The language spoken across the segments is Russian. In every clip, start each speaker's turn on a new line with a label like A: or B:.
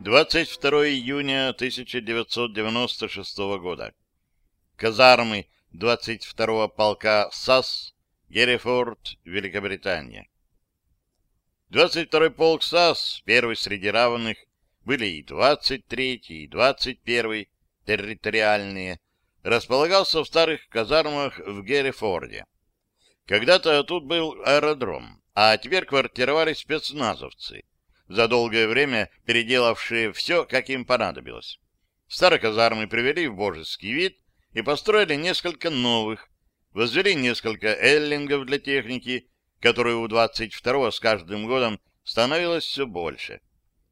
A: 22 июня 1996 года. Казармы 22-го полка САС, Герефорд, Великобритания. 22-й полк САС, первый среди равных, были и 23-й, и 21-й, территориальные, располагался в старых казармах в Герефорде. Когда-то тут был аэродром, а теперь квартировали спецназовцы, за долгое время переделавшие все, как им понадобилось. Старые казармы привели в божеский вид и построили несколько новых, возвели несколько эллингов для техники, которой у 22-го с каждым годом становилось все больше.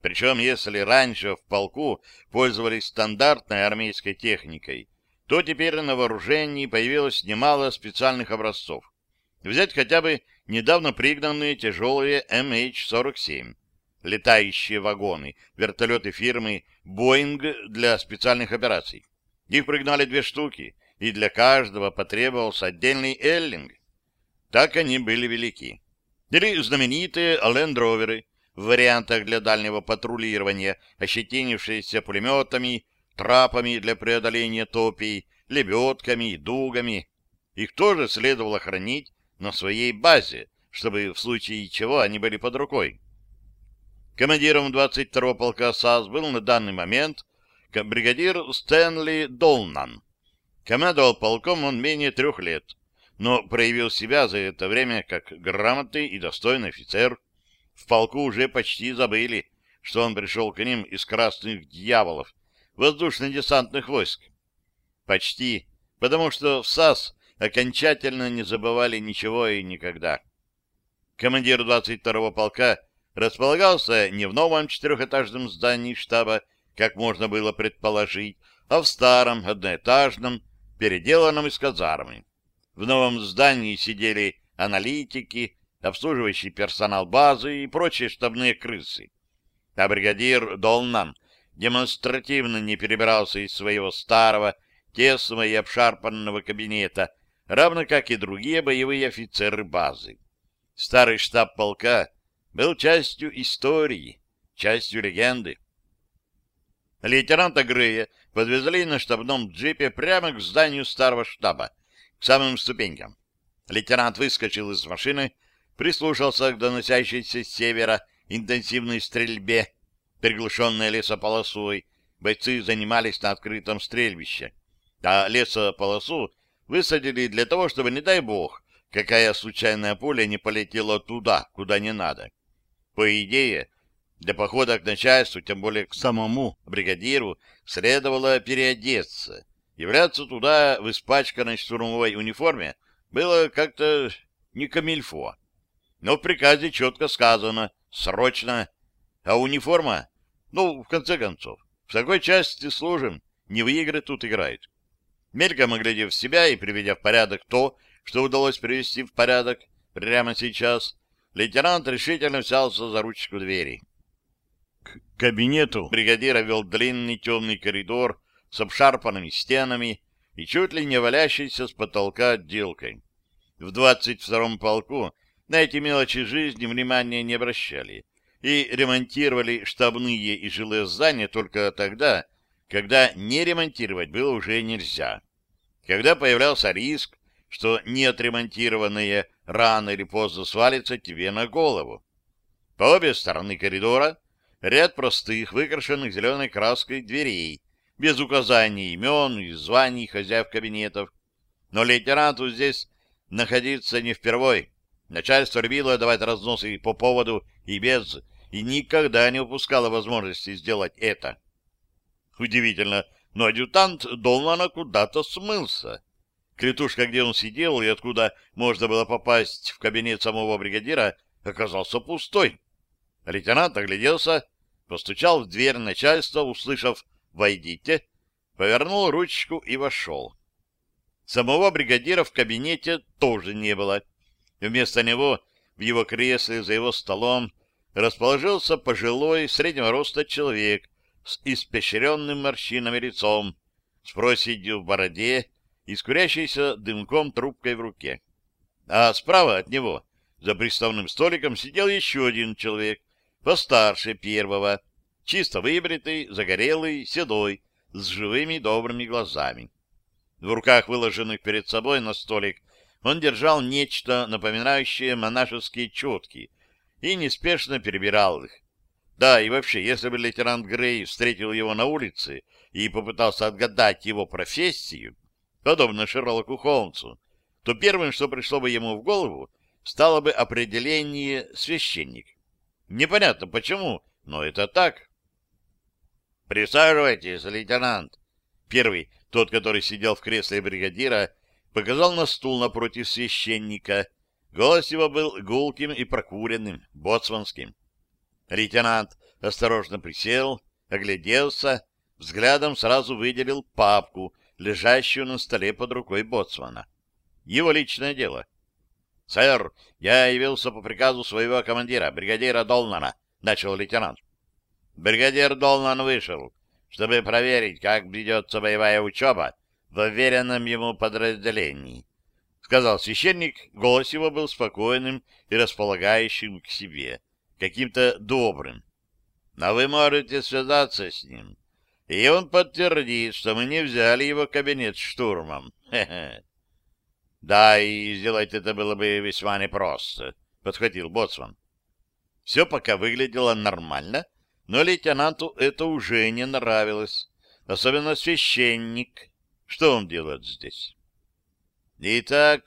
A: Причем, если раньше в полку пользовались стандартной армейской техникой, то теперь на вооружении появилось немало специальных образцов. Взять хотя бы недавно пригнанные тяжелые MH-47, летающие вагоны, вертолеты фирмы Boeing для специальных операций. Их пригнали две штуки, и для каждого потребовался отдельный эллинг. Так они были велики. Или знаменитые лендроверы, в вариантах для дальнего патрулирования, ощетинившиеся пулеметами, трапами для преодоления топий, лебедками дугами. Их тоже следовало хранить на своей базе, чтобы в случае чего они были под рукой. Командиром 22-го полка САС был на данный момент бригадир Стэнли Долнан. Командовал полком он менее трех лет, но проявил себя за это время как грамотный и достойный офицер, в полку уже почти забыли, что он пришел к ним из красных дьяволов, воздушно-десантных войск. Почти, потому что в САС окончательно не забывали ничего и никогда. Командир 22-го полка располагался не в новом четырехэтажном здании штаба, как можно было предположить, а в старом одноэтажном, переделанном из казармы. В новом здании сидели аналитики, обслуживающий персонал базы и прочие штабные крысы. А бригадир Долнан демонстративно не перебирался из своего старого, тесного и обшарпанного кабинета, равно как и другие боевые офицеры базы. Старый штаб полка был частью истории, частью легенды. Лейтенанта Грея подвезли на штабном джипе прямо к зданию старого штаба, к самым ступенькам. Лейтенант выскочил из машины, прислушался к доносящейся с севера интенсивной стрельбе, приглушенной лесополосой. Бойцы занимались на открытом стрельбище. А лесополосу высадили для того, чтобы, не дай бог, какая случайная пуля не полетела туда, куда не надо. По идее, для похода к начальству, тем более к самому бригадиру, следовало переодеться. Являться туда в испачканной штурмовой униформе было как-то не камильфо. Но в приказе четко сказано «срочно». А униформа? Ну, в конце концов, в такой части служим, не в игры тут играют. Мельком оглядев себя и приведя в порядок то, что удалось привести в порядок прямо сейчас, лейтенант решительно взялся за ручку двери. К кабинету бригадира вел длинный темный коридор с обшарпанными стенами и чуть ли не валящейся с потолка отделкой. В 22-м полку на эти мелочи жизни внимания не обращали и ремонтировали штабные и жилые здания только тогда, когда не ремонтировать было уже нельзя. Когда появлялся риск, что неотремонтированное рано или поздно свалится тебе на голову. По обе стороны коридора ряд простых, выкрашенных зеленой краской дверей, без указаний имен и званий хозяев кабинетов. Но лейтенанту здесь находиться не впервой. Начальство любило давать разносы по поводу и без, и никогда не упускало возможности сделать это. Удивительно, но адъютант Долмана куда-то смылся. Клетушка, где он сидел и откуда можно было попасть в кабинет самого бригадира, оказался пустой. Лейтенант огляделся, постучал в дверь начальства, услышав «Войдите», повернул ручку и вошел. Самого бригадира в кабинете тоже не было. Вместо него в его кресле за его столом расположился пожилой среднего роста человек с испещренным морщинами лицом, с проседью в бороде и с дымком трубкой в руке. А справа от него, за приставным столиком, сидел еще один человек, постарше первого, чисто выбритый, загорелый, седой, с живыми добрыми глазами. В руках, выложенных перед собой на столик, он держал нечто, напоминающее монашеские четки, и неспешно перебирал их. Да, и вообще, если бы лейтенант Грей встретил его на улице и попытался отгадать его профессию, подобно Шерлоку Холмсу, то первым, что пришло бы ему в голову, стало бы определение «священник». Непонятно почему, но это так. «Присаживайтесь, лейтенант!» Первый, тот, который сидел в кресле бригадира, показал на стул напротив священника. Голос его был гулким и прокуренным, боцманским. Лейтенант осторожно присел, огляделся, взглядом сразу выделил папку, лежащую на столе под рукой боцмана. Его личное дело. — Сэр, я явился по приказу своего командира, бригадира Долнана, — начал лейтенант. Бригадир Долнан вышел, чтобы проверить, как ведется боевая учеба в уверенном ему подразделении. — сказал священник, голос его был спокойным и располагающим к себе каким-то добрым. Но вы можете связаться с ним, и он подтвердит, что мы не взяли его кабинет штурмом. Да, и сделать это было бы весьма непросто, — подхватил Боцман. Все пока выглядело нормально, но лейтенанту это уже не нравилось, особенно священник. Что он делает здесь? Итак,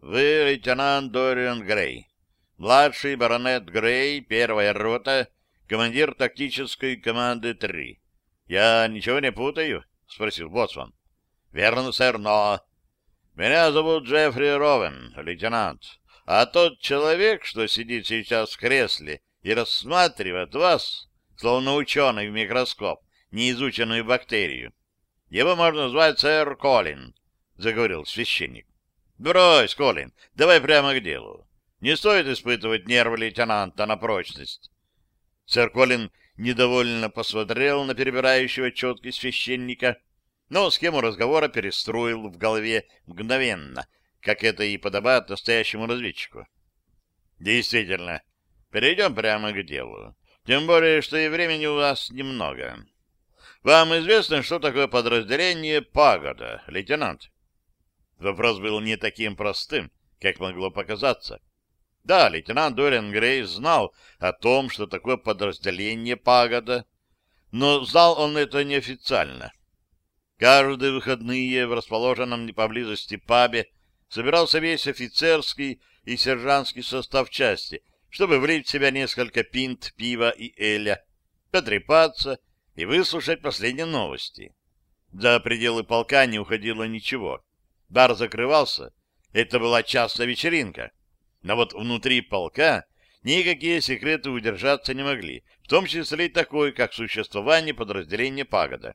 A: вы лейтенант Дориан Грей. Младший баронет Грей, первая рота, командир тактической команды 3. Я ничего не путаю? — спросил Боцман. — Верно, сэр, но... Меня зовут Джеффри Ровен, лейтенант. А тот человек, что сидит сейчас в кресле и рассматривает вас, словно ученый в микроскоп, неизученную бактерию, его можно назвать сэр Колин, — заговорил священник. — Брось, Колин, давай прямо к делу. Не стоит испытывать нервы лейтенанта на прочность. Сэр Колин недовольно посмотрел на перебирающего четки священника, но схему разговора перестроил в голове мгновенно, как это и подобает настоящему разведчику. Действительно, перейдем прямо к делу. Тем более, что и времени у вас немного. Вам известно, что такое подразделение «Пагода», лейтенант? Вопрос был не таким простым, как могло показаться. Да, лейтенант Дориан Грей знал о том, что такое подразделение «Пагода», но знал он это неофициально. Каждые выходные в расположенном поблизости пабе собирался весь офицерский и сержантский состав части, чтобы влить в себя несколько пинт пива и эля, потрепаться и выслушать последние новости. За пределы полка не уходило ничего. Бар закрывался. Это была частная вечеринка. Но вот внутри полка никакие секреты удержаться не могли, в том числе и такой, как существование подразделения пагода.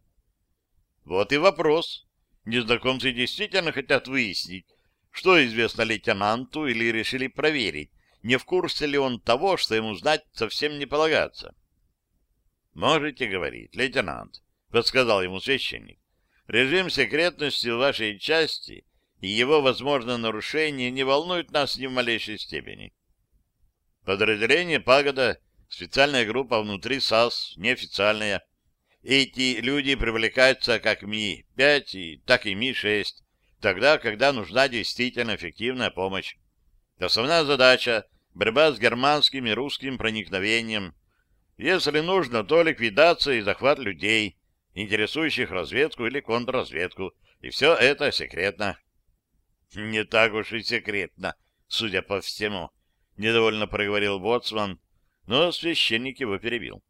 A: Вот и вопрос. Незнакомцы действительно хотят выяснить, что известно лейтенанту или решили проверить, не в курсе ли он того, что ему знать совсем не полагается. «Можете говорить, лейтенант», — подсказал ему священник. «Режим секретности в вашей части и его возможное нарушение не волнуют нас ни в малейшей степени. Подразделение «Пагода» — специальная группа внутри САС, неофициальная. Эти люди привлекаются как Ми-5, так и Ми-6, тогда, когда нужна действительно эффективная помощь. Основная задача — борьба с германским и русским проникновением. Если нужно, то ликвидация и захват людей, интересующих разведку или контрразведку. И все это секретно. Не так уж и секретно, судя по всему, — недовольно проговорил Боцман, но священник его перебил.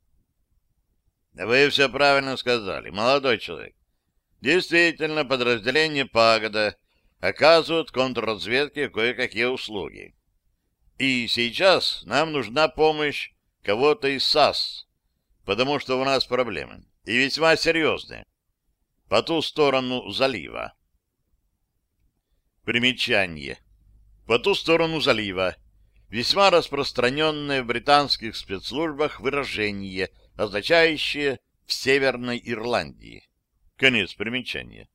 A: — Вы все правильно сказали, молодой человек. Действительно, подразделение «Пагода» оказывают контрразведке кое-какие услуги. И сейчас нам нужна помощь кого-то из САС, потому что у нас проблемы, и весьма серьезные, по ту сторону залива. Примечание. По ту сторону залива. Весьма распространенное в британских спецслужбах выражение, означающее «в Северной Ирландии». Конец примечания.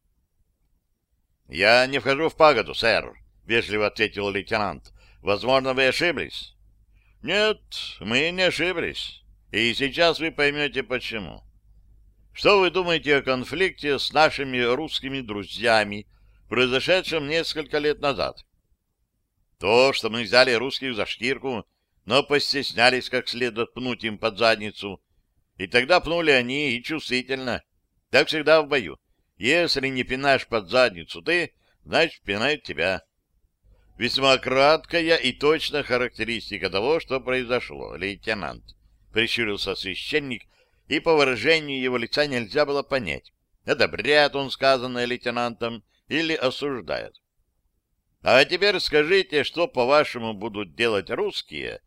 A: «Я не вхожу в пагоду, сэр», — вежливо ответил лейтенант. «Возможно, вы ошиблись». «Нет, мы не ошиблись. И сейчас вы поймете, почему. Что вы думаете о конфликте с нашими русскими друзьями, произошедшем несколько лет назад? То, что мы взяли русских за шкирку, но постеснялись как следует пнуть им под задницу, и тогда пнули они и чувствительно. Так всегда в бою. Если не пинаешь под задницу ты, значит, пинают тебя. Весьма краткая и точная характеристика того, что произошло, лейтенант. Прищурился священник, и по выражению его лица нельзя было понять, одобряет он сказанное лейтенантом или осуждает. А теперь скажите, что, по-вашему, будут делать русские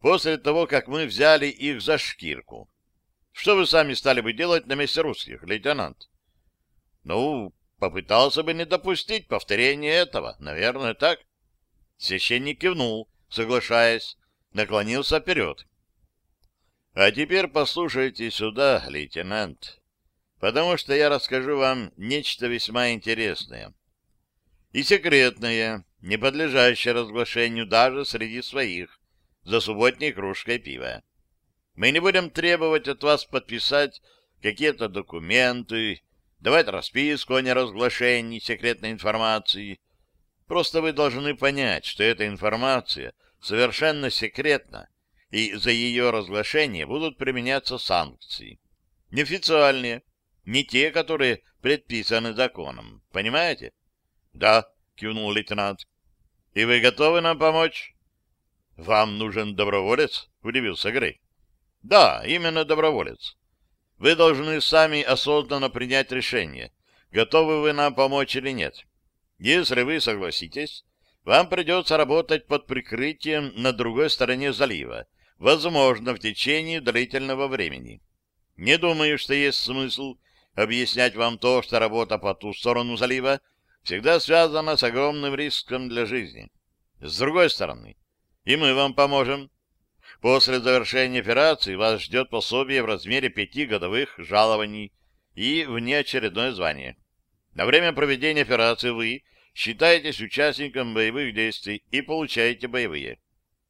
A: после того, как мы взяли их за шкирку? Что вы сами стали бы делать на месте русских, лейтенант? Ну, попытался бы не допустить повторения этого, наверное, так? Священник кивнул, соглашаясь, наклонился вперед. А теперь послушайте сюда, лейтенант, потому что я расскажу вам нечто весьма интересное. И секретное, не подлежащее разглашению даже среди своих, за субботней кружкой пива. Мы не будем требовать от вас подписать какие-то документы, давать расписку о неразглашении секретной информации, Просто вы должны понять, что эта информация совершенно секретна, и за ее разглашение будут применяться санкции. Неофициальные, не те, которые предписаны законом. Понимаете? — Да, — кивнул лейтенант. — И вы готовы нам помочь? — Вам нужен доброволец? — удивился Грей. — Да, именно доброволец. Вы должны сами осознанно принять решение, готовы вы нам помочь или нет. Если вы согласитесь, вам придется работать под прикрытием на другой стороне залива, возможно, в течение длительного времени. Не думаю, что есть смысл объяснять вам то, что работа по ту сторону залива всегда связана с огромным риском для жизни. С другой стороны, и мы вам поможем. После завершения операции вас ждет пособие в размере пяти годовых жалований и внеочередное звание. На время проведения операции вы считаетесь участником боевых действий и получаете боевые.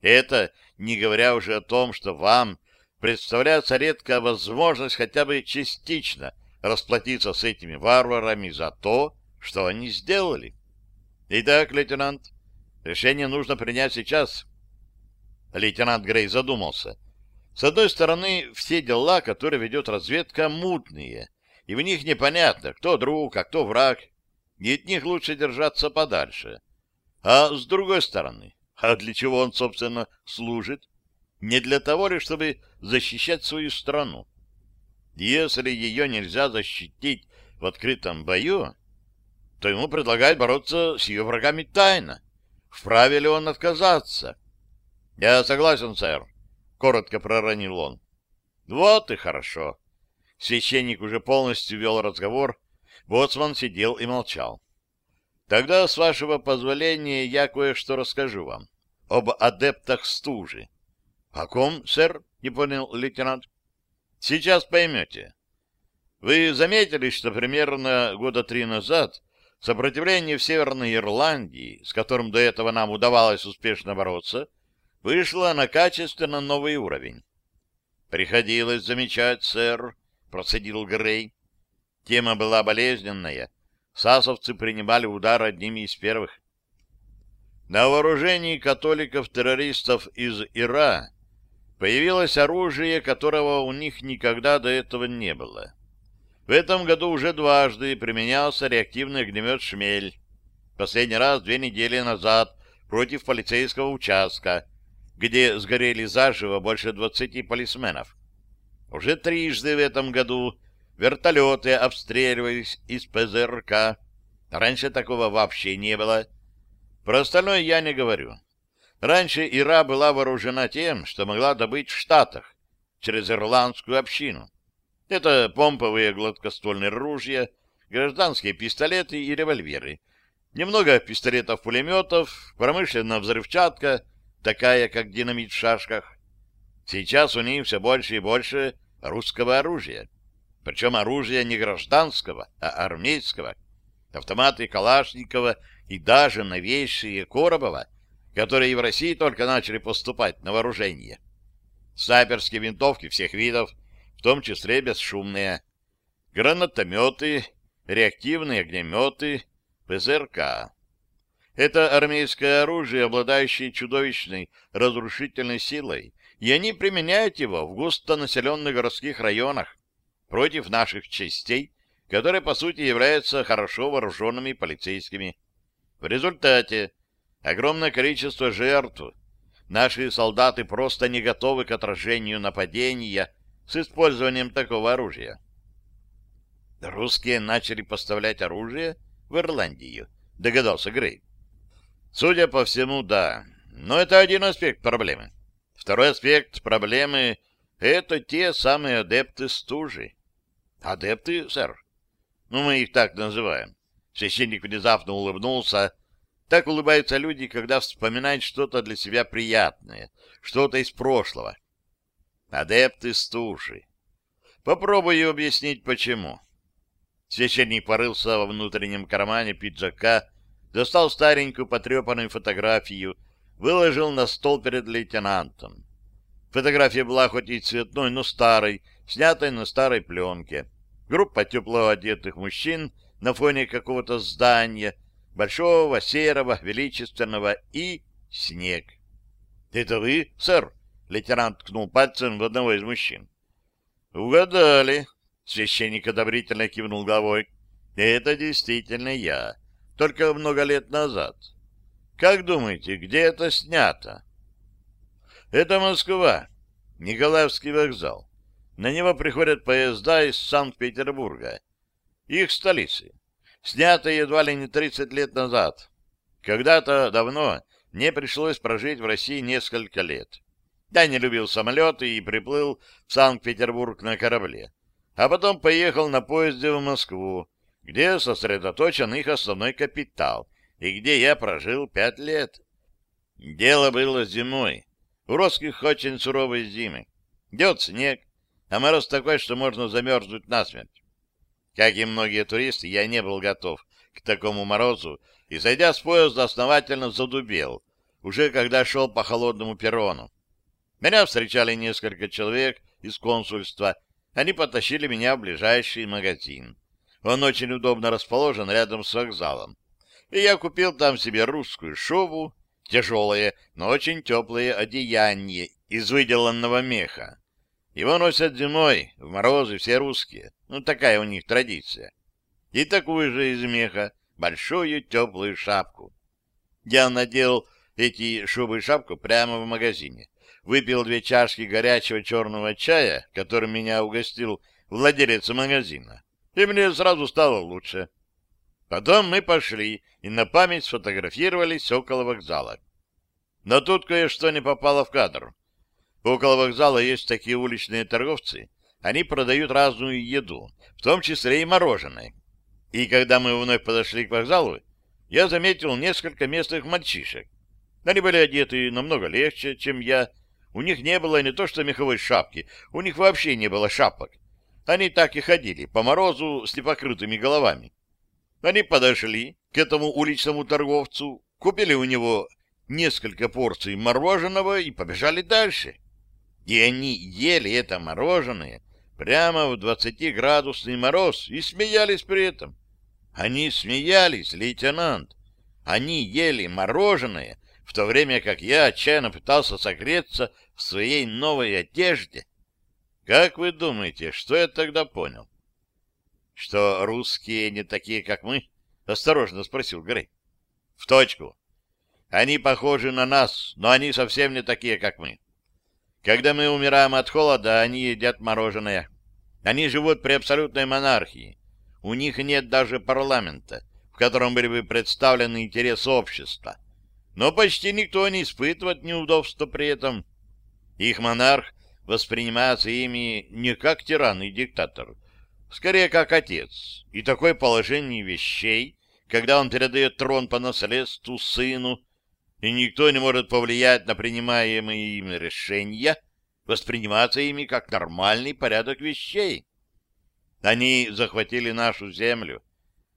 A: Это не говоря уже о том, что вам представляется редкая возможность хотя бы частично расплатиться с этими варварами за то, что они сделали. Итак, лейтенант, решение нужно принять сейчас. Лейтенант Грей задумался. С одной стороны, все дела, которые ведет разведка, мутные, и в них непонятно, кто друг, а кто враг, и от них лучше держаться подальше. А с другой стороны, а для чего он, собственно, служит? Не для того ли, чтобы защищать свою страну? Если ее нельзя защитить в открытом бою, то ему предлагают бороться с ее врагами тайно. Вправе ли он отказаться? — Я согласен, сэр, — коротко проронил он. — Вот и хорошо. Священник уже полностью вел разговор. Боцман сидел и молчал. Тогда, с вашего позволения, я кое-что расскажу вам об адептах стужи. — О ком, сэр? — не понял лейтенант. — Сейчас поймете. Вы заметили, что примерно года три назад сопротивление в Северной Ирландии, с которым до этого нам удавалось успешно бороться, вышло на качественно новый уровень. Приходилось замечать, сэр, процедил Грей. Тема была болезненная. Сасовцы принимали удар одними из первых. На вооружении католиков-террористов из Ира появилось оружие, которого у них никогда до этого не было. В этом году уже дважды применялся реактивный огнемет «Шмель». Последний раз две недели назад против полицейского участка, где сгорели заживо больше двадцати полисменов. Уже трижды в этом году вертолеты обстреливались из ПЗРК. Раньше такого вообще не было. Про остальное я не говорю. Раньше Ира была вооружена тем, что могла добыть в Штатах, через ирландскую общину. Это помповые гладкоствольные ружья, гражданские пистолеты и револьверы. Немного пистолетов-пулеметов, промышленная взрывчатка, такая, как динамит в шашках. Сейчас у них все больше и больше русского оружия. Причем оружия не гражданского, а армейского. Автоматы Калашникова и даже новейшие Коробова, которые и в России только начали поступать на вооружение. снайперские винтовки всех видов, в том числе бесшумные, гранатометы, реактивные огнеметы, ПЗРК. Это армейское оружие, обладающее чудовищной разрушительной силой, и они применяют его в густонаселенных городских районах против наших частей, которые, по сути, являются хорошо вооруженными полицейскими. В результате огромное количество жертв. Наши солдаты просто не готовы к отражению нападения с использованием такого оружия. Русские начали поставлять оружие в Ирландию, догадался Грей. Судя по всему, да. Но это один аспект проблемы. Второй аспект проблемы — это те самые адепты стужи. Адепты, сэр? Ну, мы их так называем. Священник внезапно улыбнулся. Так улыбаются люди, когда вспоминают что-то для себя приятное, что-то из прошлого. Адепты стужи. Попробую объяснить, почему. Священник порылся во внутреннем кармане пиджака, достал старенькую потрепанную фотографию, выложил на стол перед лейтенантом. Фотография была хоть и цветной, но старой, снятой на старой пленке. Группа тепло одетых мужчин на фоне какого-то здания, большого, серого, величественного и снег. — Это вы, сэр? — лейтенант ткнул пальцем в одного из мужчин. — Угадали. Священник одобрительно кивнул головой. — Это действительно я только много лет назад. Как думаете, где это снято? Это Москва, Николаевский вокзал. На него приходят поезда из Санкт-Петербурга, их столицы. Снято едва ли не 30 лет назад. Когда-то давно мне пришлось прожить в России несколько лет. Я не любил самолеты и приплыл в Санкт-Петербург на корабле. А потом поехал на поезде в Москву, где сосредоточен их основной капитал, и где я прожил пять лет. Дело было зимой. У русских очень суровые зимы. Идет снег, а мороз такой, что можно замерзнуть насмерть. Как и многие туристы, я не был готов к такому морозу и, зайдя с поезда, основательно задубел, уже когда шел по холодному перрону. Меня встречали несколько человек из консульства. Они потащили меня в ближайший магазин. Он очень удобно расположен рядом с вокзалом. И я купил там себе русскую шубу, тяжелое, но очень теплое одеяние из выделанного меха. Его носят зимой, в морозы все русские. Ну, такая у них традиция. И такую же из меха, большую теплую шапку. Я надел эти шубы и шапку прямо в магазине. Выпил две чашки горячего черного чая, которым меня угостил владелец магазина и мне сразу стало лучше. Потом мы пошли и на память сфотографировались около вокзала. Но тут кое-что не попало в кадр. Около вокзала есть такие уличные торговцы. Они продают разную еду, в том числе и мороженое. И когда мы вновь подошли к вокзалу, я заметил несколько местных мальчишек. Они были одеты намного легче, чем я. У них не было не то что меховой шапки, у них вообще не было шапок. Они так и ходили по морозу с непокрытыми головами. Они подошли к этому уличному торговцу, купили у него несколько порций мороженого и побежали дальше. И они ели это мороженое прямо в 20-градусный мороз и смеялись при этом. Они смеялись, лейтенант. Они ели мороженое, в то время как я отчаянно пытался согреться в своей новой одежде. Как вы думаете, что я тогда понял? — Что русские не такие, как мы? — осторожно спросил Грей. — В точку. Они похожи на нас, но они совсем не такие, как мы. Когда мы умираем от холода, они едят мороженое. Они живут при абсолютной монархии. У них нет даже парламента, в котором были бы представлены интересы общества. Но почти никто не испытывает неудобства при этом. Их монарх восприниматься ими не как тиран и диктатор, скорее как отец. И такое положение вещей, когда он передает трон по наследству сыну, и никто не может повлиять на принимаемые им решения, восприниматься ими как нормальный порядок вещей. Они захватили нашу землю,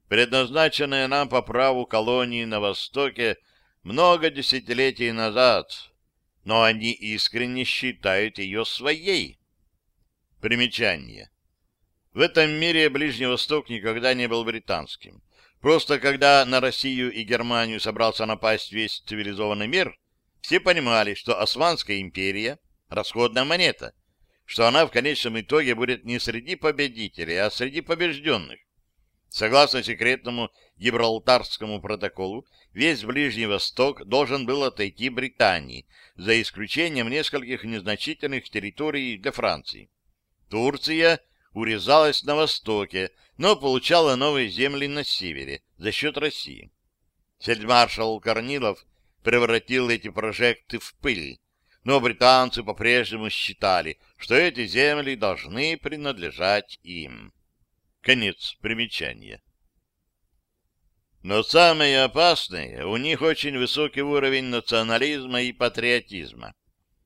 A: предназначенные нам по праву колонии на Востоке много десятилетий назад, но они искренне считают ее своей. Примечание. В этом мире Ближний Восток никогда не был британским. Просто когда на Россию и Германию собрался напасть весь цивилизованный мир, все понимали, что Османская империя — расходная монета, что она в конечном итоге будет не среди победителей, а среди побежденных. Согласно секретному Гибралтарскому протоколу, весь Ближний Восток должен был отойти Британии, за исключением нескольких незначительных территорий для Франции. Турция урезалась на востоке, но получала новые земли на севере за счет России. Фельдмаршал Корнилов превратил эти прожекты в пыль, но британцы по-прежнему считали, что эти земли должны принадлежать им. Конец примечания. Но самое опасное, у них очень высокий уровень национализма и патриотизма.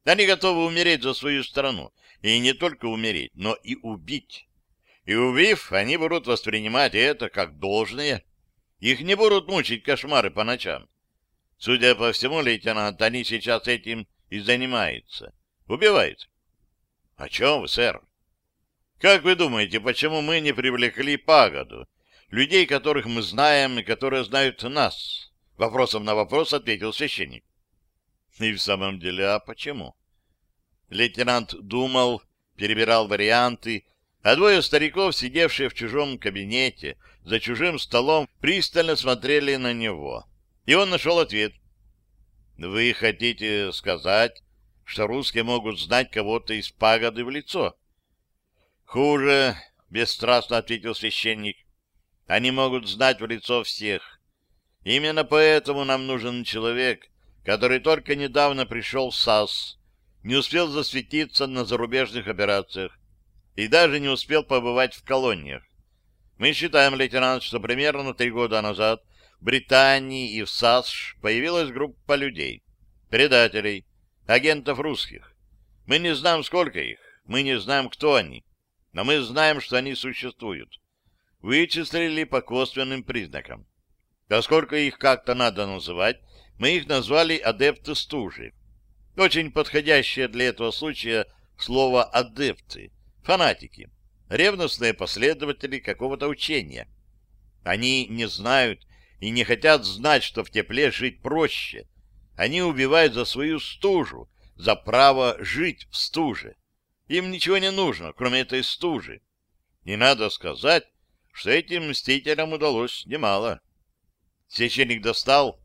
A: Они готовы умереть за свою страну, и не только умереть, но и убить. И убив, они будут воспринимать это как должное. Их не будут мучить кошмары по ночам. Судя по всему, лейтенант, они сейчас этим и занимаются. Убивают. — О чем вы, сэр? Как вы думаете, почему мы не привлекли пагоду? Людей, которых мы знаем и которые знают нас? Вопросом на вопрос ответил священник. И в самом деле, а почему? Лейтенант думал, перебирал варианты, а двое стариков, сидевшие в чужом кабинете, за чужим столом, пристально смотрели на него. И он нашел ответ. «Вы хотите сказать, что русские могут знать кого-то из пагоды в лицо?» Хуже, бесстрастно ответил священник. Они могут знать в лицо всех. Именно поэтому нам нужен человек, который только недавно пришел в САС, не успел засветиться на зарубежных операциях и даже не успел побывать в колониях. Мы считаем, лейтенант, что примерно три года назад в Британии и в САС появилась группа людей, предателей, агентов русских. Мы не знаем, сколько их, мы не знаем, кто они но мы знаем, что они существуют. Вычислили по косвенным признакам. Поскольку их как-то надо называть, мы их назвали адепты стужи. Очень подходящее для этого случая слово «адепты», фанатики, ревностные последователи какого-то учения. Они не знают и не хотят знать, что в тепле жить проще. Они убивают за свою стужу, за право жить в стуже. Им ничего не нужно, кроме этой стужи. Не надо сказать, что этим мстителям удалось немало. Священник достал,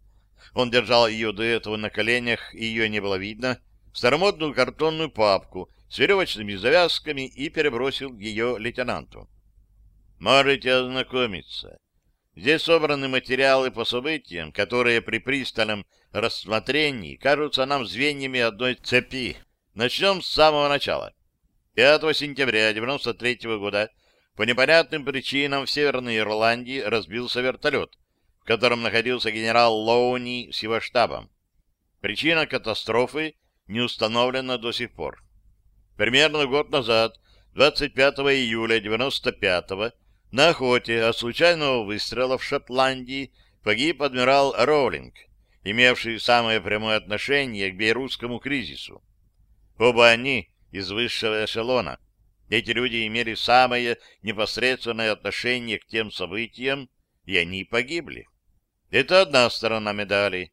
A: он держал ее до этого на коленях, и ее не было видно, старомодную картонную папку с веревочными завязками и перебросил ее лейтенанту. Можете ознакомиться. Здесь собраны материалы по событиям, которые при пристальном рассмотрении кажутся нам звеньями одной цепи. Начнем с самого начала. 5 сентября 1993 года по непонятным причинам в Северной Ирландии разбился вертолет, в котором находился генерал Лоуни с его штабом. Причина катастрофы не установлена до сих пор. Примерно год назад, 25 июля 1995 на охоте от случайного выстрела в Шотландии погиб адмирал Роулинг, имевший самое прямое отношение к бейрутскому кризису. Оба они из высшего эшелона. Эти люди имели самое непосредственное отношение к тем событиям, и они погибли. Это одна сторона медали.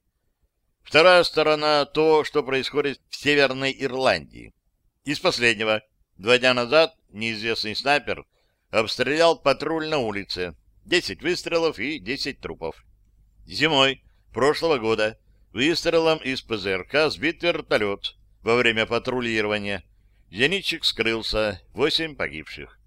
A: Вторая сторона — то, что происходит в Северной Ирландии. Из последнего. Два дня назад неизвестный снайпер обстрелял патруль на улице. Десять выстрелов и десять трупов. Зимой прошлого года выстрелом из ПЗРК сбит вертолет во время патрулирования — Зенитчик скрылся, восемь погибших.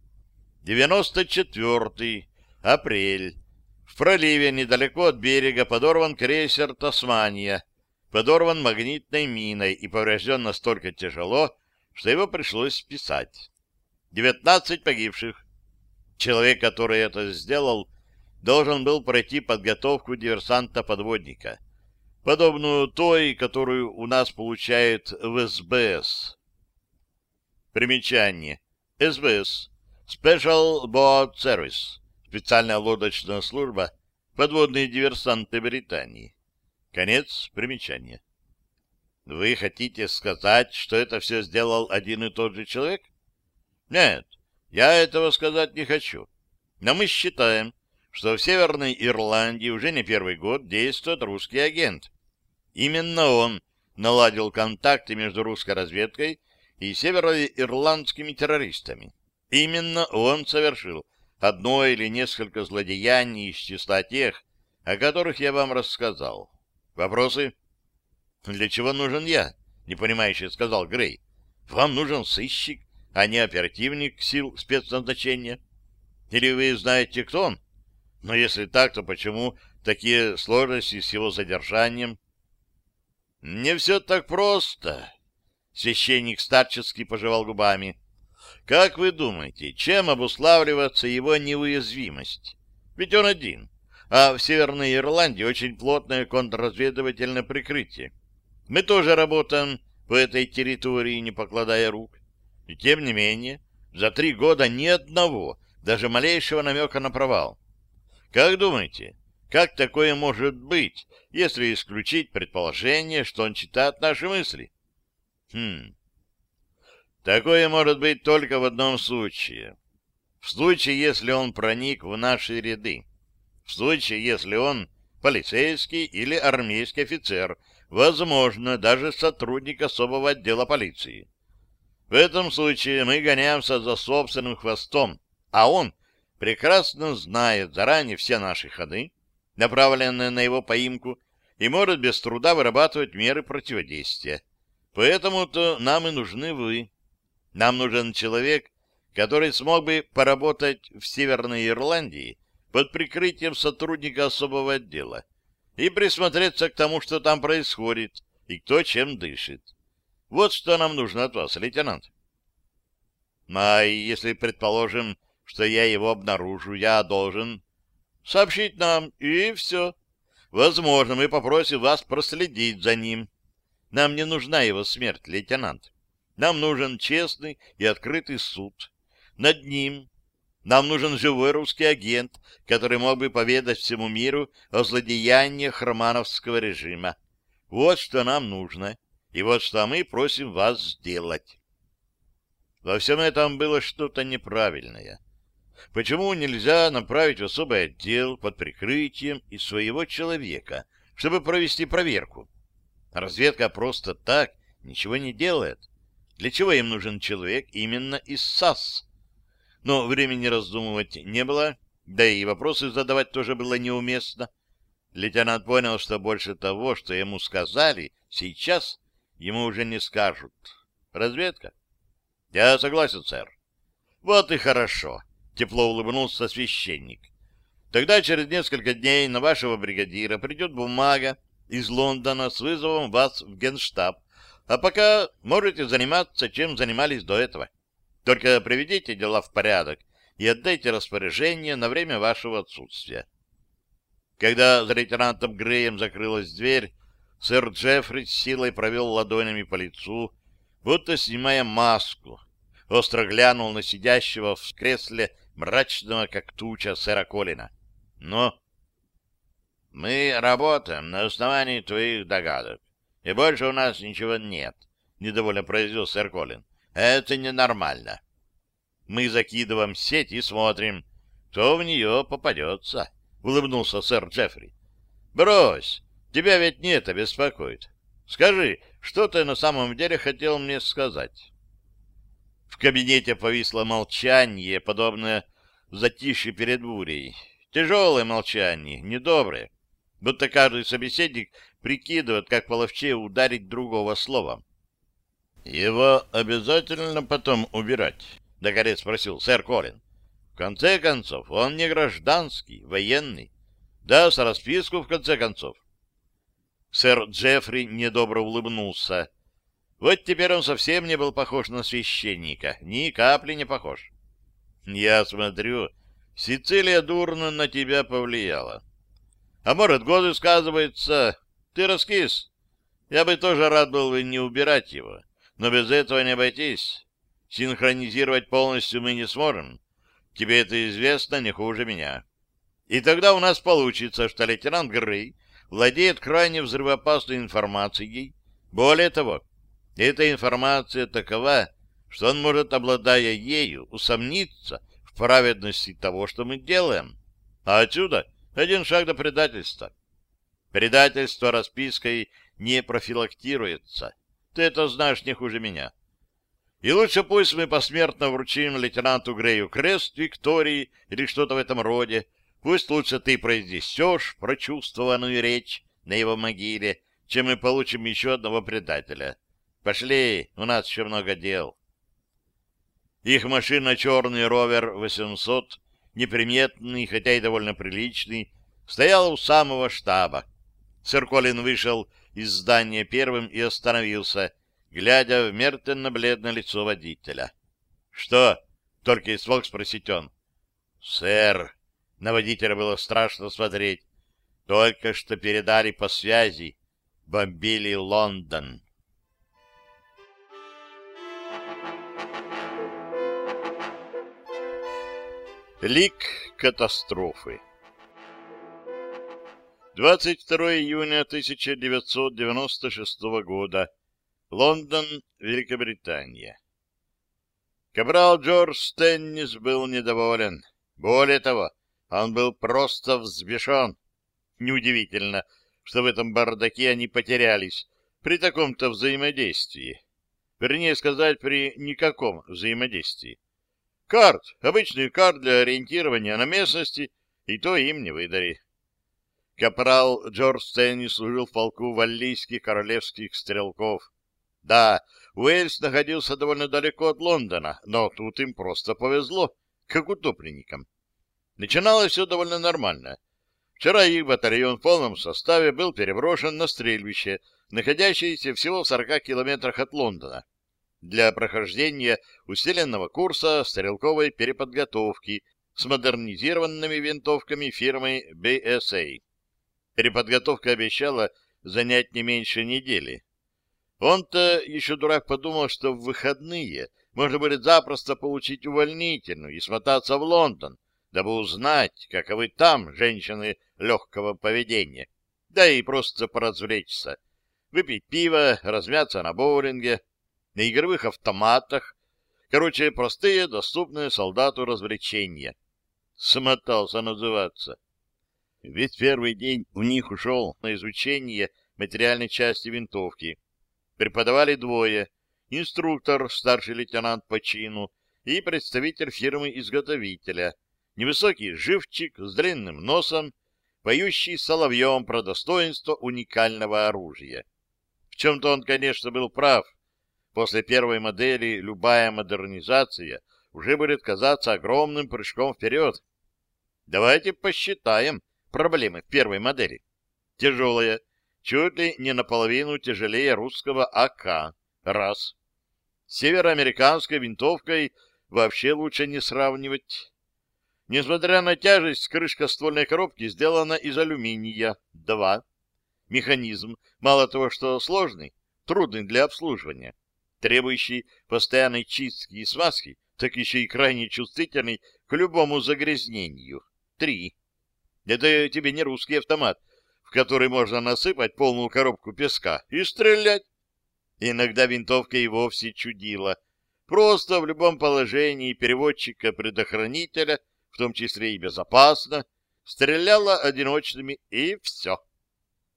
A: 94 апрель. В проливе недалеко от берега подорван крейсер «Тасмания», подорван магнитной миной и поврежден настолько тяжело, что его пришлось списать. 19 погибших. Человек, который это сделал, должен был пройти подготовку диверсанта-подводника, подобную той, которую у нас получают в СБС. Примечание. СБС. Special Boat Service. Специальная лодочная служба. Подводные диверсанты Британии. Конец примечания. Вы хотите сказать, что это все сделал один и тот же человек? Нет, я этого сказать не хочу. Но мы считаем, что в Северной Ирландии уже не первый год действует русский агент. Именно он наладил контакты между русской разведкой и североирландскими террористами. Именно он совершил одно или несколько злодеяний из числа тех, о которых я вам рассказал. Вопросы? Для чего нужен я? Непонимающе сказал Грей. Вам нужен сыщик, а не оперативник сил спецназначения. Или вы знаете, кто он? Но если так, то почему такие сложности с его задержанием? Не все так просто. Священник старчески пожевал губами. Как вы думаете, чем обуславливается его неуязвимость? Ведь он один, а в Северной Ирландии очень плотное контрразведывательное прикрытие. Мы тоже работаем по этой территории, не покладая рук. И тем не менее, за три года ни одного, даже малейшего намека на провал. Как думаете, как такое может быть, если исключить предположение, что он читает наши мысли? Хм. Такое может быть только в одном случае. В случае, если он проник в наши ряды. В случае, если он полицейский или армейский офицер, возможно, даже сотрудник особого отдела полиции. В этом случае мы гоняемся за собственным хвостом, а он прекрасно знает заранее все наши ходы, направленные на его поимку, и может без труда вырабатывать меры противодействия. Поэтому-то нам и нужны вы. Нам нужен человек, который смог бы поработать в Северной Ирландии под прикрытием сотрудника особого отдела и присмотреться к тому, что там происходит и кто чем дышит. Вот что нам нужно от вас, лейтенант. А если, предположим, что я его обнаружу, я должен сообщить нам, и все. Возможно, мы попросим вас проследить за ним. Нам не нужна его смерть, лейтенант. Нам нужен честный и открытый суд. Над ним нам нужен живой русский агент, который мог бы поведать всему миру о злодеяниях романовского режима. Вот что нам нужно, и вот что мы просим вас сделать. Во всем этом было что-то неправильное. Почему нельзя направить в особый отдел под прикрытием и своего человека, чтобы провести проверку? Разведка просто так ничего не делает. Для чего им нужен человек именно из САС? Но времени раздумывать не было, да и вопросы задавать тоже было неуместно. Лейтенант понял, что больше того, что ему сказали, сейчас ему уже не скажут. Разведка? Я согласен, сэр. Вот и хорошо тепло улыбнулся священник. Тогда через несколько дней на вашего бригадира придет бумага из Лондона с вызовом вас в генштаб, а пока можете заниматься, чем занимались до этого. Только приведите дела в порядок и отдайте распоряжение на время вашего отсутствия. Когда за лейтенантом Греем закрылась дверь, сэр Джеффри с силой провел ладонями по лицу, будто снимая маску, остро глянул на сидящего в кресле мрачного, как туча сэра Колина. Но мы работаем на основании твоих догадок, и больше у нас ничего нет, — недовольно произнес сэр Колин. Это ненормально. Мы закидываем сеть и смотрим, кто в нее попадется, — улыбнулся сэр Джеффри. Брось, тебя ведь не это беспокоит. Скажи, что ты на самом деле хотел мне сказать? В кабинете повисло молчание, подобное затишье перед бурей. Тяжелое молчание, недоброе. Будто каждый собеседник прикидывает, как половче ударить другого словом. — Его обязательно потом убирать? — наконец спросил сэр Колин. — В конце концов, он не гражданский, военный. Да, с расписку, в конце концов. Сэр Джеффри недобро улыбнулся. Вот теперь он совсем не был похож на священника, ни капли не похож. Я смотрю, Сицилия дурно на тебя повлияла. А может, годы сказывается, ты раскис. Я бы тоже рад был бы не убирать его, но без этого не обойтись. Синхронизировать полностью мы не сможем. Тебе это известно не хуже меня. И тогда у нас получится, что лейтенант Грей владеет крайне взрывоопасной информацией, Более того, эта информация такова, что он может, обладая ею, усомниться в праведности того, что мы делаем. А отсюда один шаг до предательства. Предательство распиской не профилактируется. Ты это знаешь не хуже меня. И лучше пусть мы посмертно вручим лейтенанту Грею крест Виктории или что-то в этом роде. Пусть лучше ты произнесешь прочувствованную речь на его могиле, чем мы получим еще одного предателя. Пошли, у нас еще много дел. Их машина черный ровер 800, неприметный, хотя и довольно приличный, стоял у самого штаба. Цирколин вышел из здания первым и остановился, глядя в мертвенно-бледное лицо водителя. — Что? — только и смог спросить он. — Сэр, на водителя было страшно смотреть. Только что передали по связи. Бомбили Лондон. Лик катастрофы 22 июня 1996 года. Лондон, Великобритания. Капрал Джордж Стеннис был недоволен. Более того, он был просто взбешен. Неудивительно, что в этом бардаке они потерялись при таком-то взаимодействии. Вернее сказать, при никаком взаимодействии. Карт, обычный карт для ориентирования на местности, и то им не выдали. Капрал Джордж Стэнни служил в полку валлийских королевских стрелков. Да, Уэльс находился довольно далеко от Лондона, но тут им просто повезло, как утопленникам. Начиналось все довольно нормально. Вчера их батальон в полном составе был переброшен на стрельбище, находящееся всего в 40 километрах от Лондона, для прохождения усиленного курса стрелковой переподготовки с модернизированными винтовками фирмы BSA. Переподготовка обещала занять не меньше недели. Он-то еще дурак подумал, что в выходные можно будет запросто получить увольнительную и смотаться в Лондон, дабы узнать, каковы там женщины легкого поведения, да и просто поразвлечься, выпить пиво, размяться на боулинге, на игровых автоматах, короче, простые, доступные солдату развлечения. Смотался называться. Весь первый день у них ушел на изучение материальной части винтовки. Преподавали двое — инструктор, старший лейтенант по чину, и представитель фирмы-изготовителя — невысокий живчик с длинным носом, поющий соловьем про достоинство уникального оружия. В чем-то он, конечно, был прав. После первой модели любая модернизация уже будет казаться огромным прыжком вперед. Давайте посчитаем проблемы первой модели. Тяжелая, чуть ли не наполовину тяжелее русского АК. Раз. североамериканской винтовкой вообще лучше не сравнивать. Несмотря на тяжесть, крышка ствольной коробки сделана из алюминия. Два. Механизм, мало того, что сложный, трудный для обслуживания, требующий постоянной чистки и смазки, так еще и крайне чувствительный к любому загрязнению. Три. Это тебе не русский автомат, в который можно насыпать полную коробку песка и стрелять. Иногда винтовка и вовсе чудила. Просто в любом положении переводчика-предохранителя в том числе и безопасно, стреляла одиночными, и все.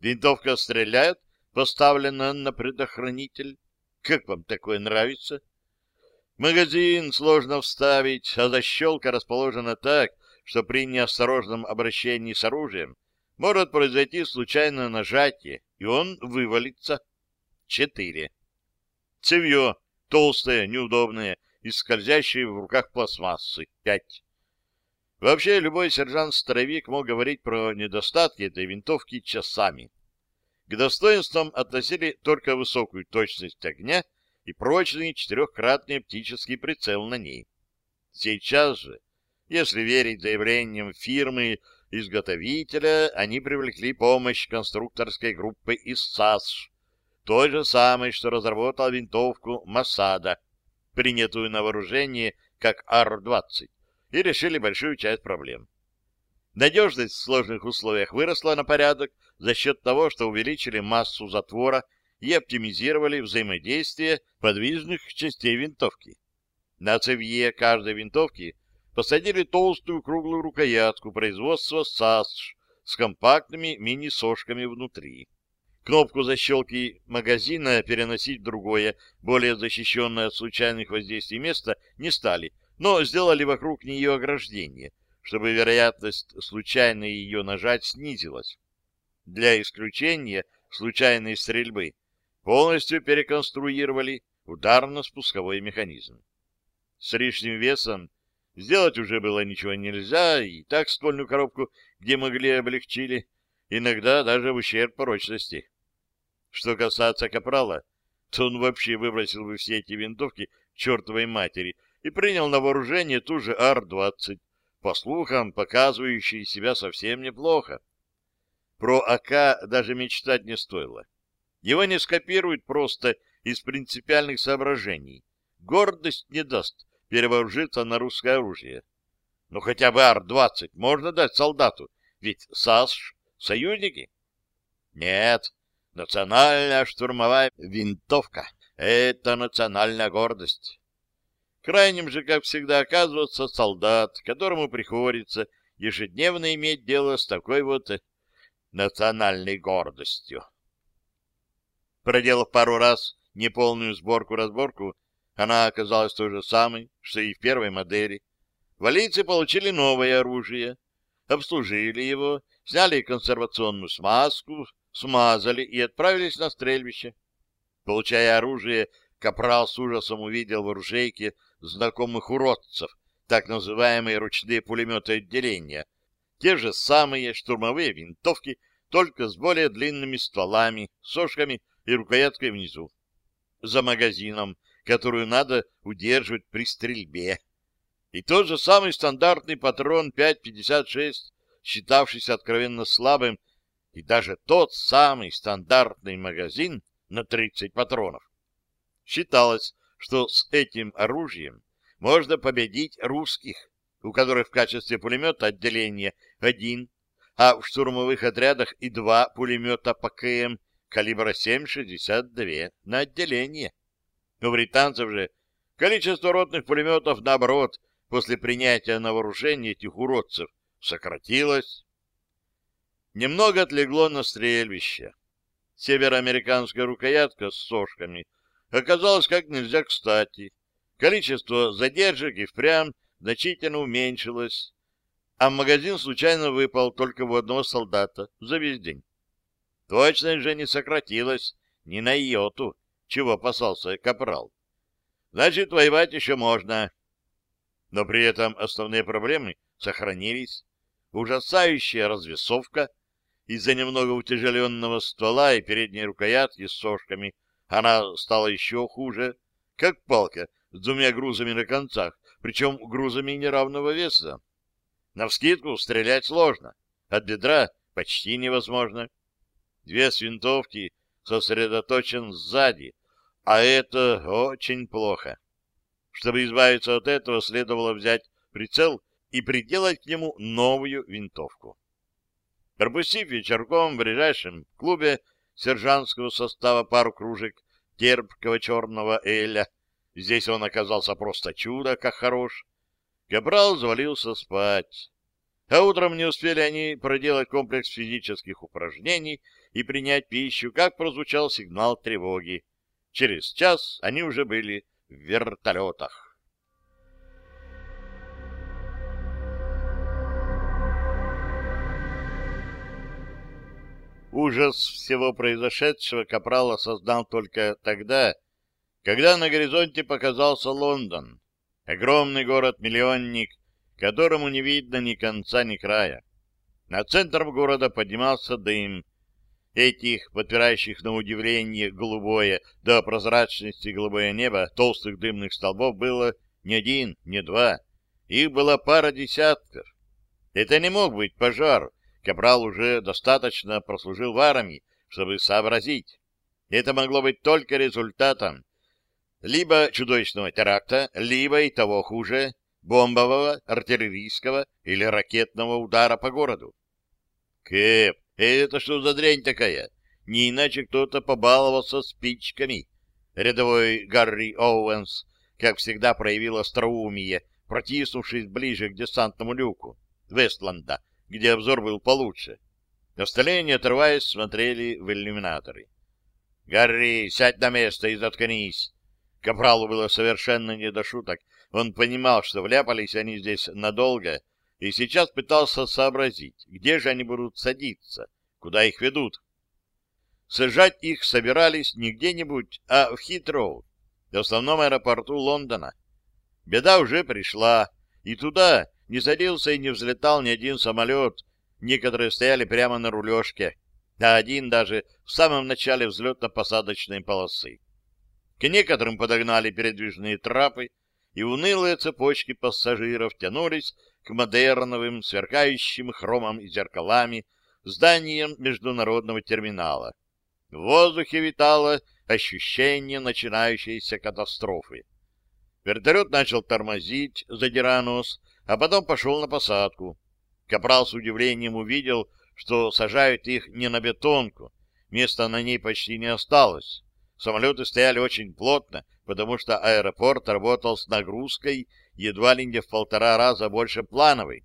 A: Винтовка стреляет, поставлена на предохранитель. Как вам такое нравится? Магазин сложно вставить, а защелка расположена так, что при неосторожном обращении с оружием может произойти случайное нажатие, и он вывалится. Четыре. Цевье толстое, неудобное и скользящее в руках пластмассы. Пять. Вообще, любой сержант-строевик мог говорить про недостатки этой винтовки часами. К достоинствам относили только высокую точность огня и прочный четырехкратный оптический прицел на ней. Сейчас же, если верить заявлениям фирмы-изготовителя, они привлекли помощь конструкторской группы из САС, той же самой, что разработал винтовку Масада, принятую на вооружение как Ар-20 и решили большую часть проблем. Надежность в сложных условиях выросла на порядок за счет того, что увеличили массу затвора и оптимизировали взаимодействие подвижных частей винтовки. На цевье каждой винтовки посадили толстую круглую рукоятку производства САСШ с компактными мини-сошками внутри. Кнопку защелки магазина переносить в другое, более защищенное от случайных воздействий место не стали, но сделали вокруг нее ограждение, чтобы вероятность случайно ее нажать снизилась. Для исключения случайной стрельбы полностью переконструировали ударно-спусковой механизм. С лишним весом сделать уже было ничего нельзя, и так ствольную коробку, где могли, облегчили, иногда даже в ущерб прочности. Что касается Капрала, то он вообще выбросил бы все эти винтовки к чертовой матери и принял на вооружение ту же Ар-20, по слухам, показывающий себя совсем неплохо. Про АК даже мечтать не стоило. Его не скопируют просто из принципиальных соображений. Гордость не даст перевооружиться на русское оружие. Но хотя бы Ар-20 можно дать солдату, ведь САСШ — союзники. Нет, национальная штурмовая винтовка — это национальная гордость. Крайним же, как всегда, оказывается солдат, которому приходится ежедневно иметь дело с такой вот национальной гордостью. Проделав пару раз неполную сборку-разборку, она оказалась той же самой, что и в первой модели. Валийцы получили новое оружие, обслужили его, сняли консервационную смазку, смазали и отправились на стрельбище. Получая оружие, Капрал с ужасом увидел в оружейке знакомых уродцев, так называемые ручные пулеметы отделения, те же самые штурмовые винтовки, только с более длинными стволами, сошками и рукояткой внизу. За магазином, которую надо удерживать при стрельбе. И тот же самый стандартный патрон 5.56, считавшийся откровенно слабым, и даже тот самый стандартный магазин на 30 патронов. Считалось, что с этим оружием можно победить русских, у которых в качестве пулемета отделение один, а в штурмовых отрядах и два пулемета ПКМ калибра 7,62 на отделение. У британцев же количество ротных пулеметов, наоборот, после принятия на вооружение этих уродцев сократилось. Немного отлегло на стрельбище. Североамериканская рукоятка с сошками оказалась как нельзя кстати. Количество задержек и впрямь значительно уменьшилось, а магазин случайно выпал только у одного солдата за весь день. Точность же не сократилась ни на йоту, чего опасался капрал. Значит, воевать еще можно. Но при этом основные проблемы сохранились. Ужасающая развесовка из-за немного утяжеленного ствола и передней рукоятки с сошками. Она стала еще хуже, как палка с двумя грузами на концах, причем грузами неравного веса. Навскидку стрелять сложно, от бедра почти невозможно. Две свинтовки сосредоточен сзади, а это очень плохо. Чтобы избавиться от этого, следовало взять прицел и приделать к нему новую винтовку. Пропустив вечерком в ближайшем клубе сержантского состава пару кружек терпкого черного эля, Здесь он оказался просто чудо, как хорош. Габрал завалился спать. А утром не успели они проделать комплекс физических упражнений и принять пищу, как прозвучал сигнал тревоги. Через час они уже были в вертолетах. Ужас всего произошедшего Капрал осознал только тогда, когда на горизонте показался Лондон, огромный город-миллионник, которому не видно ни конца, ни края. Над центром города поднимался дым. Этих, подпирающих на удивление голубое до прозрачности голубое небо, толстых дымных столбов было не один, не два. Их была пара десятков. Это не мог быть пожар. Капрал уже достаточно прослужил в армии, чтобы сообразить. Это могло быть только результатом либо чудовищного теракта, либо и того хуже, бомбового, артиллерийского или ракетного удара по городу. Кэп, это что за дрянь такая? не иначе кто-то побаловался спичками. Рядовой Гарри Оуэнс, как всегда, проявил остроумие, протиснувшись ближе к десантному люку Вестланда, где обзор был получше. Остальные, не отрываясь, смотрели в иллюминаторы. — Гарри, сядь на место и заткнись! Капралу было совершенно не до шуток. Он понимал, что вляпались они здесь надолго, и сейчас пытался сообразить, где же они будут садиться, куда их ведут. Сажать их собирались не где-нибудь, а в Хитроу, в основном аэропорту Лондона. Беда уже пришла, и туда не садился и не взлетал ни один самолет, некоторые стояли прямо на рулежке, а один даже в самом начале взлетно-посадочной полосы. К некоторым подогнали передвижные трапы, и унылые цепочки пассажиров тянулись к модерновым, сверкающим хромом и зеркалами зданиям международного терминала. В воздухе витало ощущение начинающейся катастрофы. Вертолет начал тормозить, задирая нос, а потом пошел на посадку. Капрал с удивлением увидел, что сажают их не на бетонку, места на ней почти не осталось. Самолеты стояли очень плотно, потому что аэропорт работал с нагрузкой едва ли не в полтора раза больше плановой.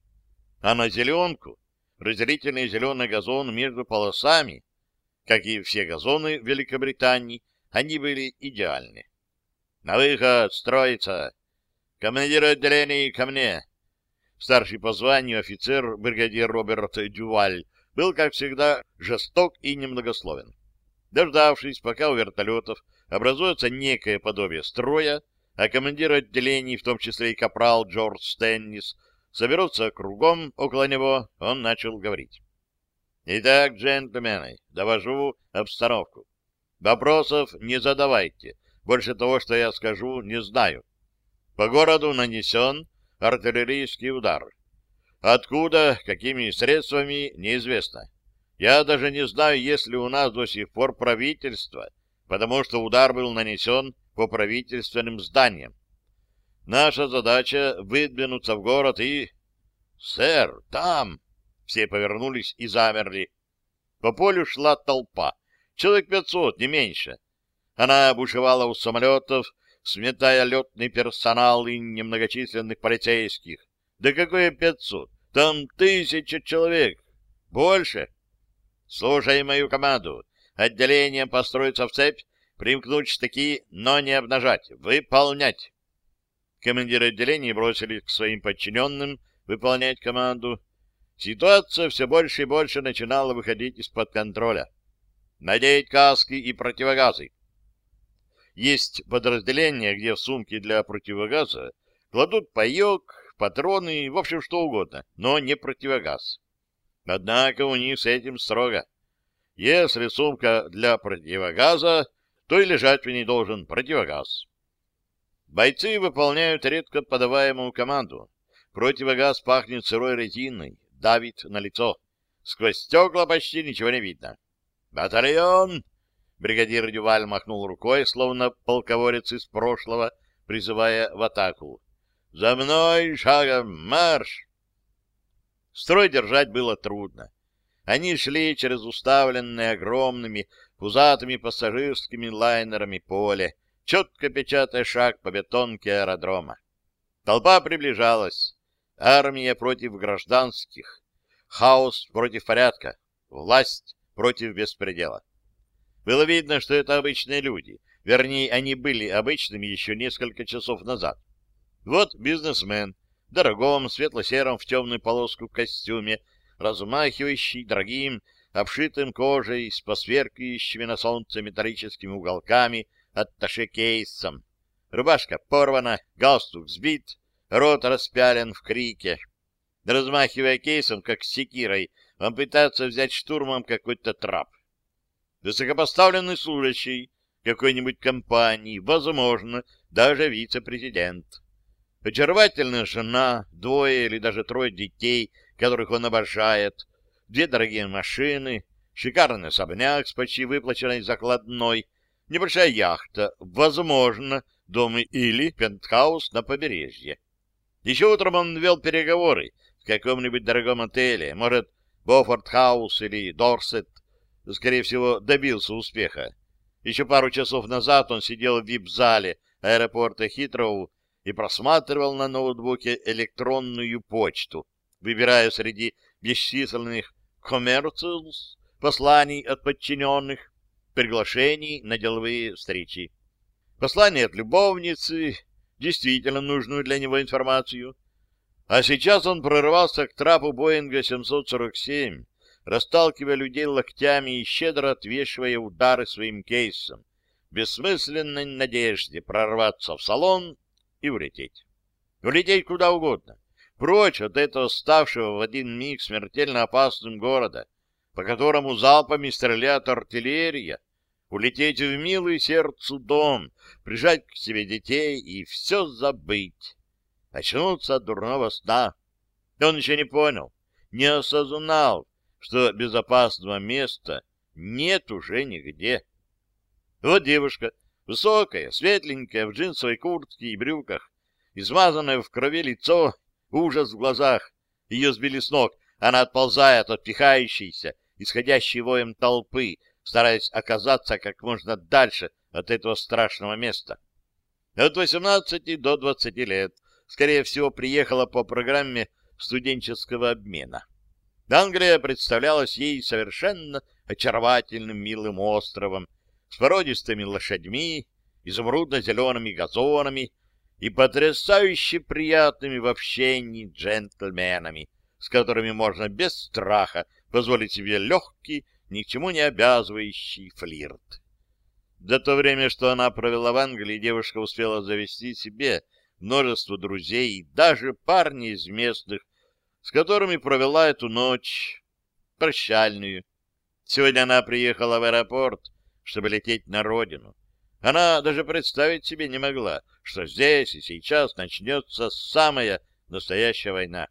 A: А на зеленку, разделительный зеленый газон между полосами, как и все газоны в Великобритании, они были идеальны. «На выход! Строиться! Командир отделений ко мне!» Старший по званию офицер, бригадир Роберт Дюваль, был, как всегда, жесток и немногословен. Дождавшись, пока у вертолетов образуется некое подобие строя, а командир отделений, в том числе и капрал Джордж Стеннис, соберутся кругом около него, он начал говорить. «Итак, джентльмены, довожу обстановку. Вопросов не задавайте. Больше того, что я скажу, не знаю. По городу нанесен артиллерийский удар. Откуда, какими средствами, неизвестно. Я даже не знаю, есть ли у нас до сих пор правительство, потому что удар был нанесен по правительственным зданиям. Наша задача — выдвинуться в город и... «Сэр, там!» Все повернулись и замерли. По полю шла толпа. Человек пятьсот, не меньше. Она бушевала у самолетов, сметая летный персонал и немногочисленных полицейских. Да какое пятьсот? Там тысяча человек. Больше. Слушай мою команду. Отделение построиться в цепь, примкнуть штыки, но не обнажать. Выполнять. Командиры отделений бросились к своим подчиненным выполнять команду. Ситуация все больше и больше начинала выходить из-под контроля. Надеть каски и противогазы. Есть подразделения, где в сумки для противогаза кладут паек, патроны, в общем, что угодно, но не противогаз. Однако у них с этим строго. Если сумка для противогаза, то и лежать в ней должен противогаз. Бойцы выполняют редко подаваемую команду. Противогаз пахнет сырой резиной, давит на лицо. Сквозь стекла почти ничего не видно. «Батальон!» Бригадир Дюваль махнул рукой, словно полководец из прошлого, призывая в атаку. «За мной шагом марш!» Строй держать было трудно. Они шли через уставленные огромными пузатыми пассажирскими лайнерами поле, четко печатая шаг по бетонке аэродрома. Толпа приближалась. Армия против гражданских. Хаос против порядка. Власть против беспредела. Было видно, что это обычные люди. Вернее, они были обычными еще несколько часов назад. Вот бизнесмен, дорогом, светло-сером в темную полоску костюме, размахивающий дорогим, обшитым кожей с посверкающими на солнце металлическими уголками атташе-кейсом. Рубашка порвана, галстук сбит, рот распялен в крике. Размахивая кейсом, как секирой, он пытается взять штурмом какой-то трап. Высокопоставленный служащий какой-нибудь компании, возможно, даже вице-президент. Очаровательная жена, двое или даже трое детей, которых он обожает, две дорогие машины, шикарный особняк с почти выплаченной закладной, небольшая яхта, возможно, дом или пентхаус на побережье. Еще утром он вел переговоры в каком-нибудь дорогом отеле, может, Бофорд Хаус или Дорсет. скорее всего, добился успеха. Еще пару часов назад он сидел в вип-зале аэропорта Хитроу и просматривал на ноутбуке электронную почту, выбирая среди бесчисленных коммерциалс, посланий от подчиненных, приглашений на деловые встречи. Послание от любовницы, действительно нужную для него информацию. А сейчас он прорвался к трапу Боинга 747, расталкивая людей локтями и щедро отвешивая удары своим кейсом, бессмысленной надежде прорваться в салон и улететь. Улететь куда угодно, прочь от этого ставшего в один миг смертельно опасным города, по которому залпами стреляет артиллерия, улететь в милый сердцу дом, прижать к себе детей и все забыть, очнуться от дурного сна. Он еще не понял, не осознал, что безопасного места нет уже нигде. Вот девушка, высокая, светленькая, в джинсовой куртке и брюках, измазанное в крови лицо, ужас в глазах. Ее сбили с ног, она отползает от пихающейся, исходящей воем толпы, стараясь оказаться как можно дальше от этого страшного места. От 18 до 20 лет, скорее всего, приехала по программе студенческого обмена. Англия представлялась ей совершенно очаровательным милым островом с породистыми лошадьми, изумрудно-зелеными газонами и потрясающе приятными в общении джентльменами, с которыми можно без страха позволить себе легкий, ни к чему не обязывающий флирт. За то время, что она провела в Англии, девушка успела завести себе множество друзей, даже парни из местных, с которыми провела эту ночь прощальную. Сегодня она приехала в аэропорт, чтобы лететь на родину. Она даже представить себе не могла, что здесь и сейчас начнется самая настоящая война.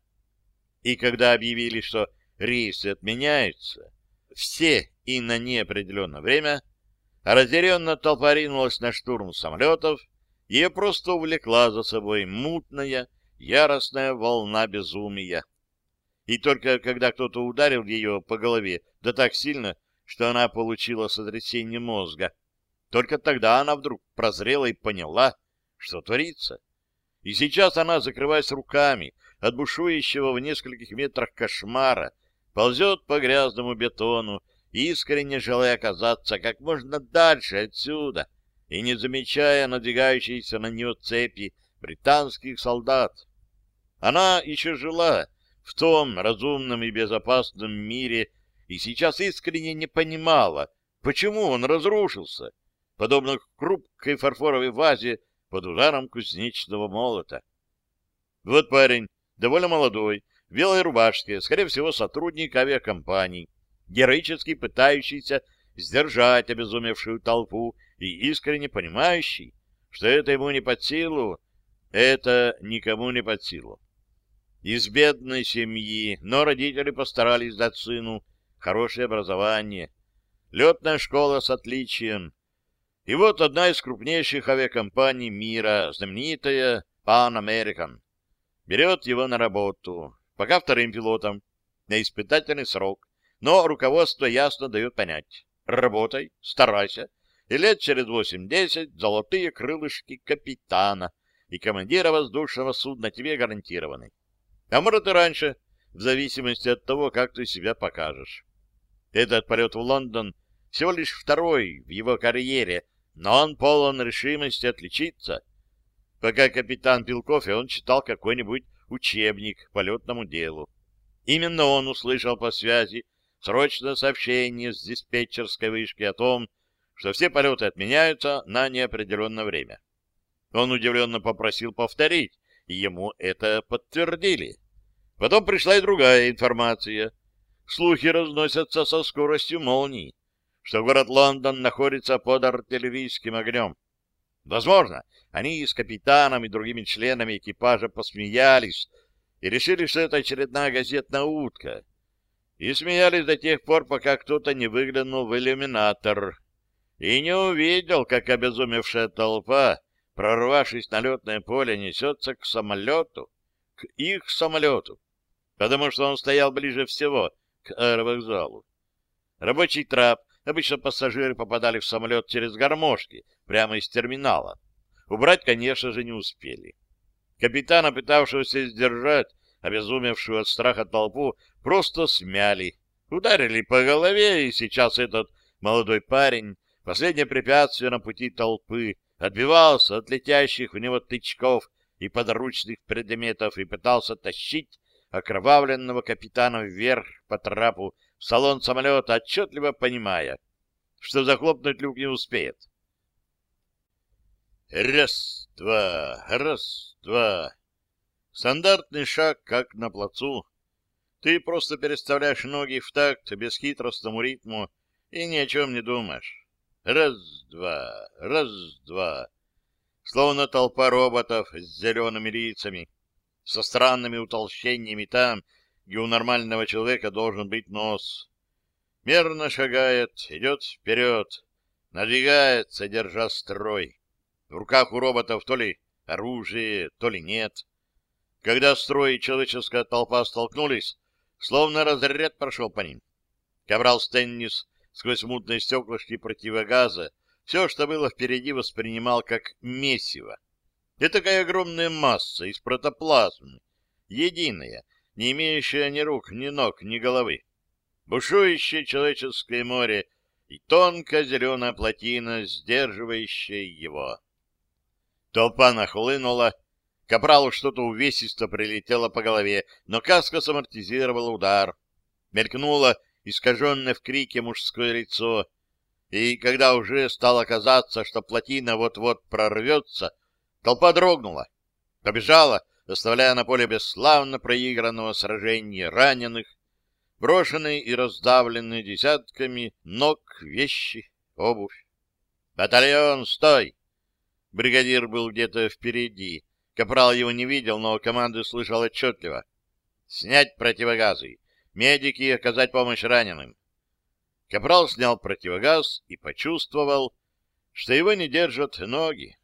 A: И когда объявили, что рейсы отменяются, все и на неопределенное время, разъяренно толпа ринулась на штурм самолетов, ее просто увлекла за собой мутная, яростная волна безумия. И только когда кто-то ударил ее по голове, да так сильно, что она получила сотрясение мозга, только тогда она вдруг прозрела и поняла, что творится. И сейчас она, закрываясь руками от бушующего в нескольких метрах кошмара, ползет по грязному бетону, искренне желая оказаться как можно дальше отсюда и не замечая надвигающейся на нее цепи британских солдат. Она еще жила в том разумном и безопасном мире и сейчас искренне не понимала, почему он разрушился, подобно хрупкой фарфоровой вазе под ударом кузнечного молота. Вот парень, довольно молодой, в белой рубашке, скорее всего, сотрудник авиакомпании, героически пытающийся сдержать обезумевшую толпу и искренне понимающий, что это ему не под силу, это никому не под силу. Из бедной семьи, но родители постарались дать сыну хорошее образование, летная школа с отличием. И вот одна из крупнейших авиакомпаний мира, знаменитая Pan American, берет его на работу, пока вторым пилотом, на испытательный срок, но руководство ясно дает понять. Работай, старайся, и лет через восемь-десять золотые крылышки капитана и командира воздушного судна тебе гарантированы. А может и раньше, в зависимости от того, как ты себя покажешь. Этот полет в Лондон всего лишь второй в его карьере, но он полон решимости отличиться. Пока капитан пил кофе, он читал какой-нибудь учебник по летному делу. Именно он услышал по связи срочное сообщение с диспетчерской вышки о том, что все полеты отменяются на неопределенное время. Он удивленно попросил повторить, и ему это подтвердили. Потом пришла и другая информация. Слухи разносятся со скоростью молнии, что город Лондон находится под артиллерийским огнем. Возможно, они с капитаном и другими членами экипажа посмеялись и решили, что это очередная газетная утка. И смеялись до тех пор, пока кто-то не выглянул в иллюминатор и не увидел, как обезумевшая толпа прорвавшись на летное поле, несется к самолету, к их самолету, потому что он стоял ближе всего к аэровокзалу. Рабочий трап Обычно пассажиры попадали в самолет через гармошки, прямо из терминала. Убрать, конечно же, не успели. Капитана, пытавшегося сдержать обезумевшую от страха толпу, просто смяли, ударили по голове, и сейчас этот молодой парень, последнее препятствие на пути толпы, отбивался от летящих в него тычков и подручных предметов и пытался тащить окровавленного капитана вверх по трапу в салон самолета, отчетливо понимая, что захлопнуть люк не успеет. Раз, два, раз, два. Стандартный шаг, как на плацу. Ты просто переставляешь ноги в такт бесхитростному ритму и ни о чем не думаешь. Раз-два, раз-два. Словно толпа роботов с зелеными лицами, со странными утолщениями там, где у нормального человека должен быть нос. Мерно шагает, идет вперед, надвигается, держа строй. В руках у роботов то ли оружие, то ли нет. Когда строй и человеческая толпа столкнулись, словно разряд прошел по ним. Кабрал Стеннис сквозь мутные стеклышки противогаза все, что было впереди, воспринимал как месиво. Это такая огромная масса из протоплазмы, единая, не имеющая ни рук, ни ног, ни головы. Бушующее человеческое море и тонкая зеленая плотина, сдерживающая его. Толпа нахлынула, Капралу что-то увесисто прилетело по голове, но каска самортизировала удар. Мелькнуло искаженное в крике мужское лицо, и когда уже стало казаться, что плотина вот-вот прорвется, толпа дрогнула, побежала, оставляя на поле бесславно проигранного сражения раненых, брошенные и раздавленные десятками ног вещи, обувь. «Батальон, стой!» Бригадир был где-то впереди. Капрал его не видел, но команду слышал отчетливо. «Снять противогазы! Медики оказать помощь раненым!» Капрал снял противогаз и почувствовал, что его не держат ноги.